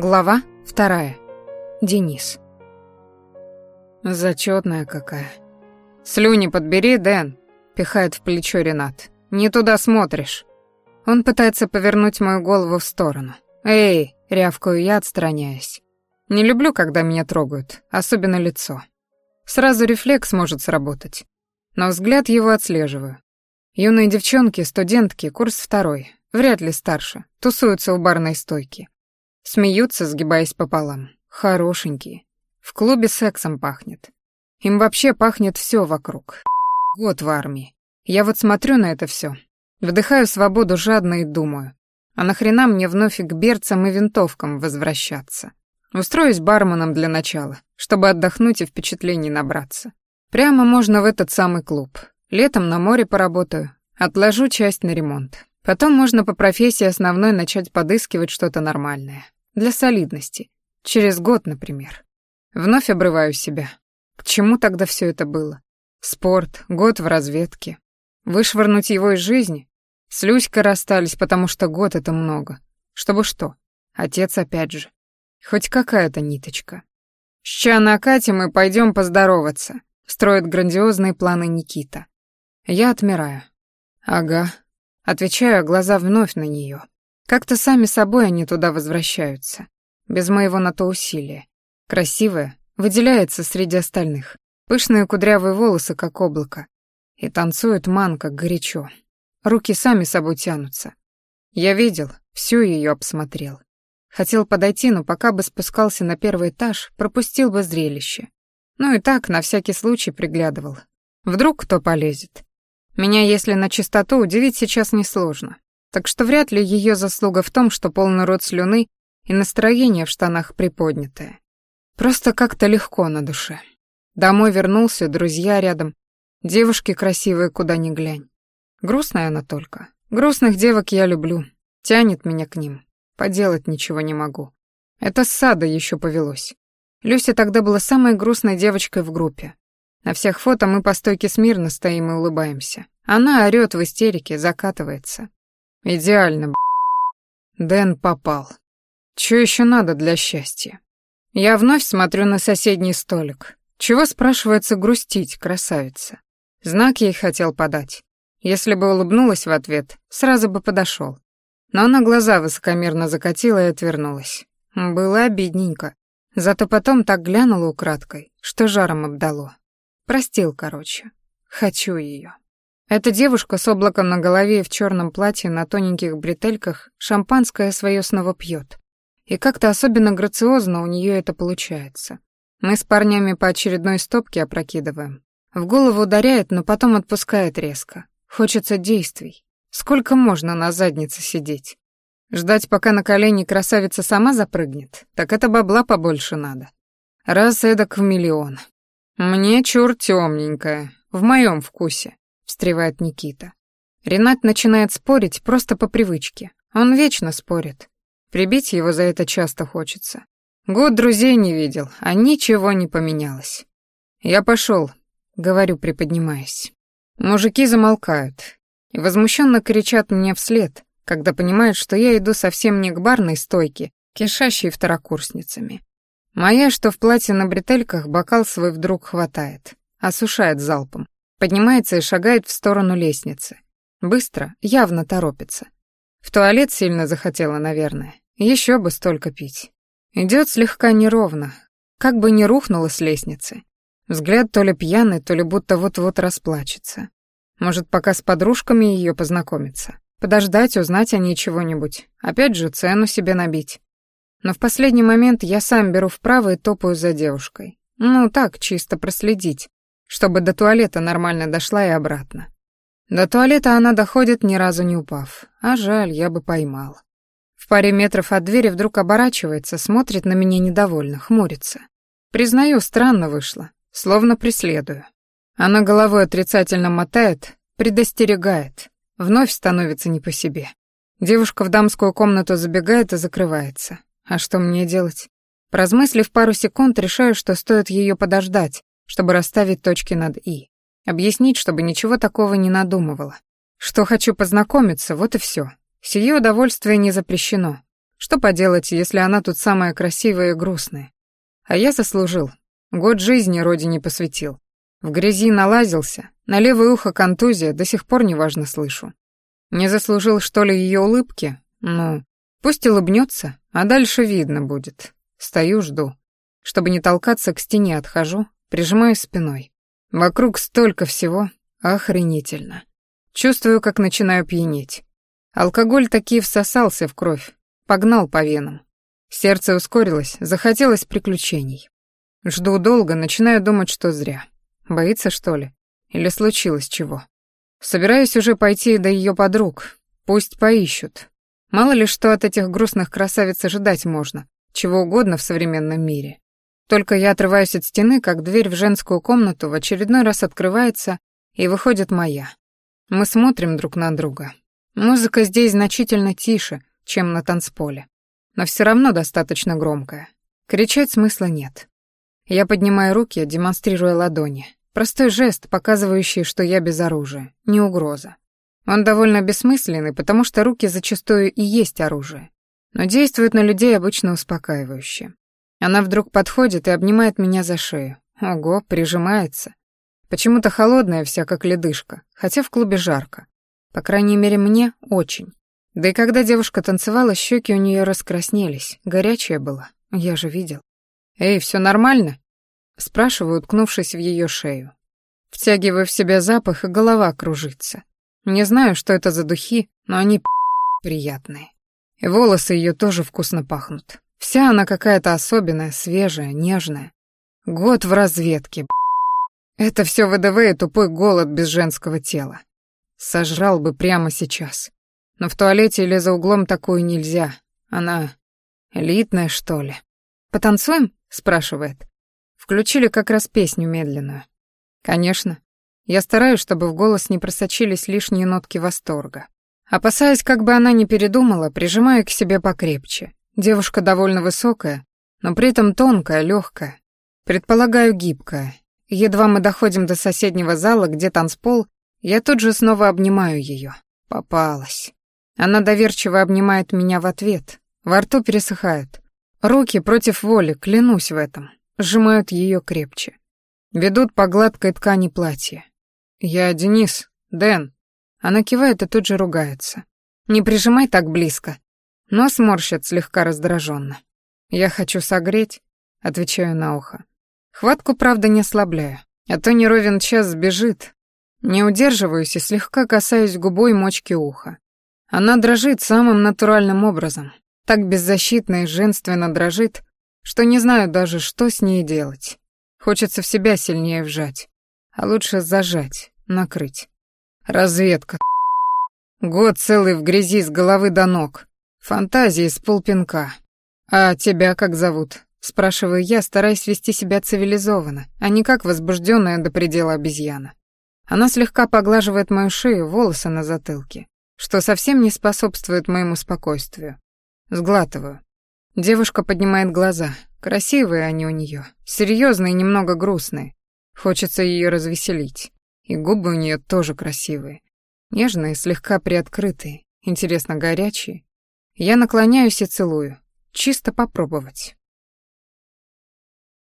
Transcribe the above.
Глава вторая. Денис. Зачетная какая. Слюни подбери, Дэн, пихает в плечо Ренат. Не туда смотришь. Он пытается повернуть мою голову в сторону. Эй, рявкаю я, отстраняясь. Не люблю, когда меня трогают, особенно лицо. Сразу рефлекс может сработать. Но взгляд его отслеживаю. Юные девчонки, студентки, курс второй, вряд ли старше, тусуются у барной стойки. Смеются, сгибаясь пополам. Хорошенькие. В клубе сексом пахнет. Им вообще пахнет все вокруг. Год в армии. Я вот смотрю на это все, Вдыхаю свободу жадно и думаю. А нахрена мне вновь к берцам и винтовкам возвращаться? Устроюсь барменом для начала, чтобы отдохнуть и впечатлений набраться. Прямо можно в этот самый клуб. Летом на море поработаю, отложу часть на ремонт. Потом можно по профессии основной начать подыскивать что-то нормальное. Для солидности. Через год, например. Вновь обрываю себя. К чему тогда все это было? Спорт, год в разведке. Вышвырнуть его из жизни? С Люськой расстались, потому что год — это много. Чтобы что? Отец опять же. Хоть какая-то ниточка. «Ща накатим и пойдем поздороваться», — строит грандиозные планы Никита. Я отмираю. «Ага». Отвечаю, глаза вновь на нее. Как-то сами собой они туда возвращаются. Без моего на то усилия. Красивая, выделяется среди остальных. Пышные кудрявые волосы, как облако. И танцует манка горячо. Руки сами собой тянутся. Я видел, всю ее обсмотрел. Хотел подойти, но пока бы спускался на первый этаж, пропустил бы зрелище. Ну и так, на всякий случай приглядывал. Вдруг кто полезет. Меня, если на чистоту, удивить сейчас несложно. Так что вряд ли ее заслуга в том, что полный рот слюны и настроение в штанах приподнятое. Просто как-то легко на душе. Домой вернулся, друзья рядом, девушки красивые, куда ни глянь. Грустная она только. Грустных девок я люблю, тянет меня к ним. Поделать ничего не могу. Это с сада еще повелось. Люся тогда была самой грустной девочкой в группе. На всех фото мы по стойке смирно стоим и улыбаемся. Она орёт в истерике, закатывается. Идеально, б***. Дэн попал. Чё ещё надо для счастья? Я вновь смотрю на соседний столик. Чего, спрашивается, грустить, красавица? Знак ей хотел подать. Если бы улыбнулась в ответ, сразу бы подошёл. Но она глаза высокомерно закатила и отвернулась. Было обидненько. Зато потом так глянула украдкой, что жаром обдало. Простил, короче. Хочу её. Эта девушка с облаком на голове и в черном платье на тоненьких бретельках шампанское свое снова пьет. И как-то особенно грациозно у нее это получается. Мы с парнями по очередной стопке опрокидываем. В голову ударяет, но потом отпускает резко. Хочется действий. Сколько можно на заднице сидеть? Ждать, пока на колени красавица сама запрыгнет? Так это бабла побольше надо. Раз эдак в миллион. Мне чур темненькая, в моем вкусе встревает Никита. Ренат начинает спорить просто по привычке. Он вечно спорит. Прибить его за это часто хочется. Год друзей не видел, а ничего не поменялось. Я пошел, говорю, приподнимаясь. Мужики замолкают и возмущенно кричат мне вслед, когда понимают, что я иду совсем не к барной стойке, кишащей второкурсницами. Моя, что в платье на бретельках, бокал свой вдруг хватает, осушает залпом. Поднимается и шагает в сторону лестницы. Быстро, явно торопится. В туалет сильно захотела, наверное. Еще бы столько пить. Идет слегка неровно, как бы не рухнула с лестницы. Взгляд то ли пьяный, то ли будто вот-вот расплачется. Может, пока с подружками ее познакомиться. Подождать, узнать о ней чего-нибудь. Опять же, цену себе набить. Но в последний момент я сам беру вправо и топаю за девушкой. Ну, так, чисто проследить, чтобы до туалета нормально дошла и обратно. До туалета она доходит, ни разу не упав. А жаль, я бы поймал. В паре метров от двери вдруг оборачивается, смотрит на меня недовольно, хмурится. Признаю, странно вышло, словно преследую. Она головой отрицательно мотает, предостерегает. Вновь становится не по себе. Девушка в дамскую комнату забегает и закрывается. А что мне делать? Поразмыслив пару секунд, решаю, что стоит ее подождать, чтобы расставить точки над «и». Объяснить, чтобы ничего такого не надумывала. Что хочу познакомиться, вот и все. Сие удовольствие не запрещено. Что поделать, если она тут самая красивая и грустная? А я заслужил. Год жизни родине посвятил. В грязи налазился, на левое ухо контузия, до сих пор неважно слышу. Не заслужил, что ли, ее улыбки? Ну, пусть улыбнется, а дальше видно будет. Стою, жду. Чтобы не толкаться, к стене отхожу, прижимаюсь спиной. Вокруг столько всего, охренительно. Чувствую, как начинаю пьянеть. Алкоголь таки всосался в кровь, погнал по венам. Сердце ускорилось, захотелось приключений. Жду долго, начинаю думать, что зря. Боится, что ли? Или случилось чего? Собираюсь уже пойти до ее подруг. Пусть поищут. Мало ли что от этих грустных красавиц ожидать можно. Чего угодно в современном мире. Только я отрываюсь от стены, как дверь в женскую комнату в очередной раз открывается, и выходит моя. Мы смотрим друг на друга. Музыка здесь значительно тише, чем на танцполе. Но все равно достаточно громкая. Кричать смысла нет. Я поднимаю руки, демонстрируя ладони. Простой жест, показывающий, что я без оружия, не угроза. Он довольно бессмысленный, потому что руки зачастую и есть оружие. Но действует на людей обычно успокаивающе. Она вдруг подходит и обнимает меня за шею. Ого, прижимается. Почему-то холодная вся, как ледышка, хотя в клубе жарко. По крайней мере, мне очень. Да и когда девушка танцевала, щеки у нее раскраснелись, горячая была, я же видел. «Эй, все нормально?» Спрашиваю, уткнувшись в ее шею. Втягиваю в себя запах, и голова кружится. Не знаю, что это за духи, но они приятные. И волосы ее тоже вкусно пахнут. Вся она какая-то особенная, свежая, нежная. Год в разведке. Это все ВДВ и тупой голод без женского тела. Сожрал бы прямо сейчас. Но в туалете или за углом такую нельзя. Она элитная, что ли. «Потанцуем?» — спрашивает. Включили как раз песню медленную. Конечно. Я стараюсь, чтобы в голос не просочились лишние нотки восторга. Опасаясь, как бы она не передумала, прижимаю к себе покрепче. Девушка довольно высокая, но при этом тонкая, легкая. Предполагаю, гибкая. Едва мы доходим до соседнего зала, где танцпол, я тут же снова обнимаю ее. Попалась. Она доверчиво обнимает меня в ответ. Во рту пересыхает. Руки против воли, клянусь в этом сжимают ее крепче. Ведут по гладкой ткани платья. «Я Денис, Дэн». Она кивает и тут же ругается. «Не прижимай так близко». Но сморщит слегка раздраженно. «Я хочу согреть», — отвечаю на ухо. Хватку, правда, не ослабляю, а то не ровен час сбежит. Не удерживаюсь и слегка касаюсь губой мочки уха. Она дрожит самым натуральным образом. Так беззащитно и женственно дрожит, что не знаю даже, что с ней делать. Хочется в себя сильнее вжать, а лучше зажать, накрыть. Разведка. Год целый в грязи с головы до ног. Фантазии с полпинка. А тебя как зовут? Спрашиваю я, стараясь вести себя цивилизованно, а не как возбужденная до предела обезьяна. Она слегка поглаживает мою шею, волосы на затылке, что совсем не способствует моему спокойствию. Сглатываю. Девушка поднимает глаза. Красивые они у нее, серьезные и немного грустные. Хочется ее развеселить. И губы у нее тоже красивые. Нежные, слегка приоткрытые, интересно, горячие. Я наклоняюсь и целую. Чисто попробовать.